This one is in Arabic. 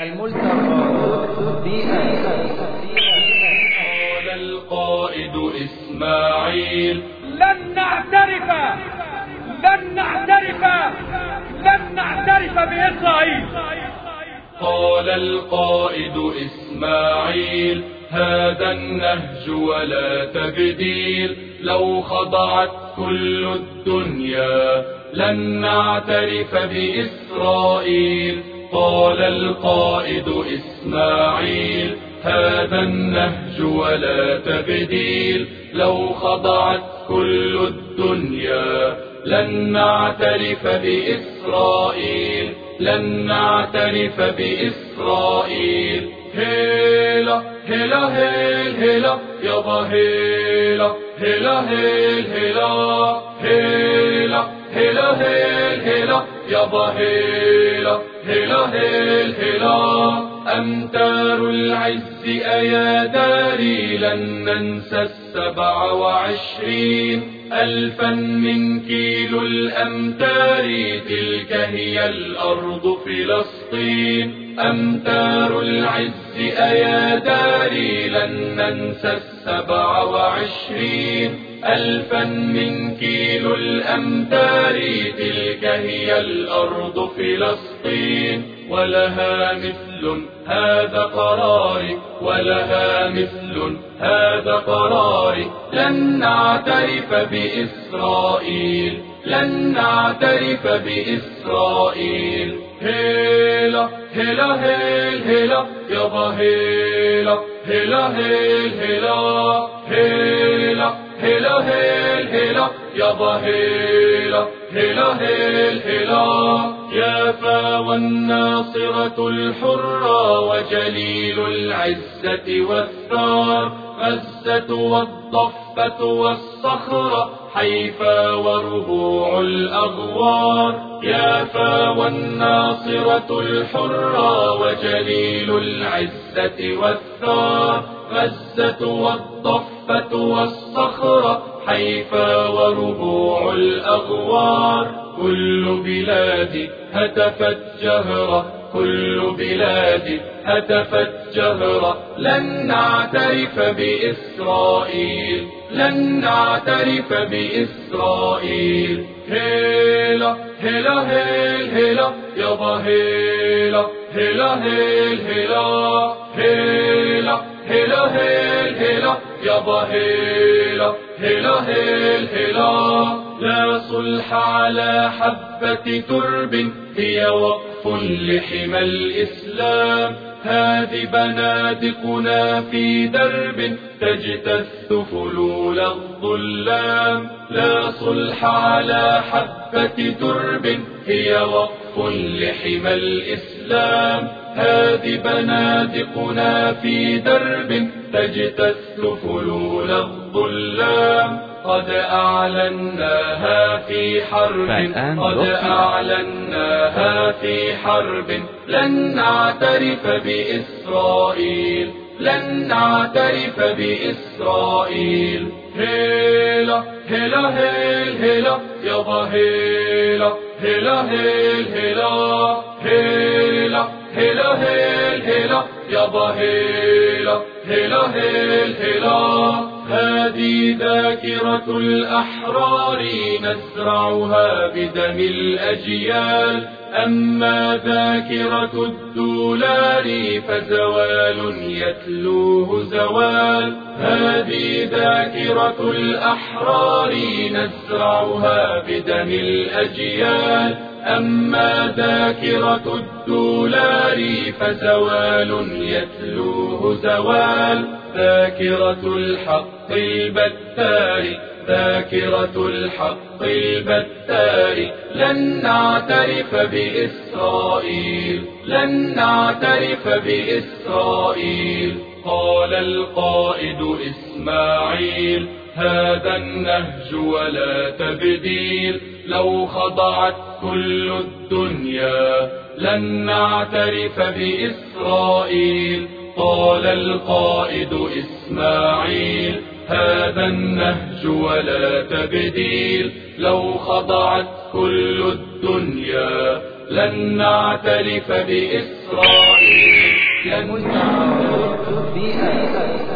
الملتقى قال القائد إسماعيل. لن نعترف لن نعترف لن نعترف بإسرائيل. قال القائد إسماعيل هذا النهج ولا تبديل. لو خضعت كل الدنيا لن نعترف بإسرائيل. قال القائد إسماعيل هذا النهج ولا تبديل. لو خضعت كل الدنيا لن نعترف بإسرائيل. لن نعترف بإسرائيل. هيلا هيلا هيل هيلا يابا هيلا هيلا هيل هيلا هيلا هيلا هيل هيلا يابا هيلا هيلا هيل هيلا أمتار العز أيا داري لن ننسى السبع وعشرين. ألفا من كيلو الأمتار تلك هي الأرض فلسطين. أمتار العز أيا داري لن ننسى السبع وعشرين. ألفا من كيلو الأمتار تلك هي الأرض فلسطين. ولها مثل هذا قراري ولها مثل هذا قراري لن نعترف بإسرائيل لن نعترف بإسرائيل. هيلا هيلا هيل هيلا يابا هيلا هيلا هيل هيلا هيلا. هيلا هيل هيلا يابا هيلا هيلا هيل هيلا يا فاوى الناصرة الحرة وجليل العزة والثار غزة والضفة والصخرة حيفا وربوع الأغوار. يا فاوى الناصرة الحرة وجليل العزة والثار غزة والضفة والصخرة حيفا وربوع الأغوار. كل بلاد هتفت جهرة كل بلاد هتفت جهرة. لن نعترف بإسرائيل لن نعترف بإسرائيل. هيلا هيلا هيل هيلا يابا هيلا هيلا هيل هيلا هيلا هيلا هيل هيلا يابا هيلا هيلا هيل هيلا لا صلح على حبة ترب هي وقف لحمى الإسلام. هذه بنادقنا في درب تجتث فلول الظلام لا صلح على حبة ترب هي وقف لحمى الإسلام. هذه بنادقنا في درب تجتث فلول الظلام قد أعلناها في حرب قد. أعلناها في حرب. لن نعترف بإسرائيل لن نعترف بإسرائيل. هيلا هيلا هيل هيلا يابا هيلا هيلا هيل هيلا هيلا هيلا هيل هيلا يابا هيلا هيلا هيل هيلا هذه ذاكرة الأحرار نزرعها بدم الأجيال. أما ذاكرة الدولار فزوال يتلوه زوال. هذه ذاكرة الأحرار نزرعها بدم الأجيال. أما ذاكرة الدولار فزوال يتلوه زوال. ذاكرة الحق البتار ذاكرة الحق البتار. لن نعترف بإسرائيل لن نعترف بإسرائيل. قال القائد إسماعيل هذا النهج ولا تبديل. لو خضعت كل الدنيا لن نعترف بإسرائيل. قال القائد إسماعيل هذا النهج ولا تبديل. لو خضعت كل الدنيا لن نعترف بإسرائيل. لن نعترف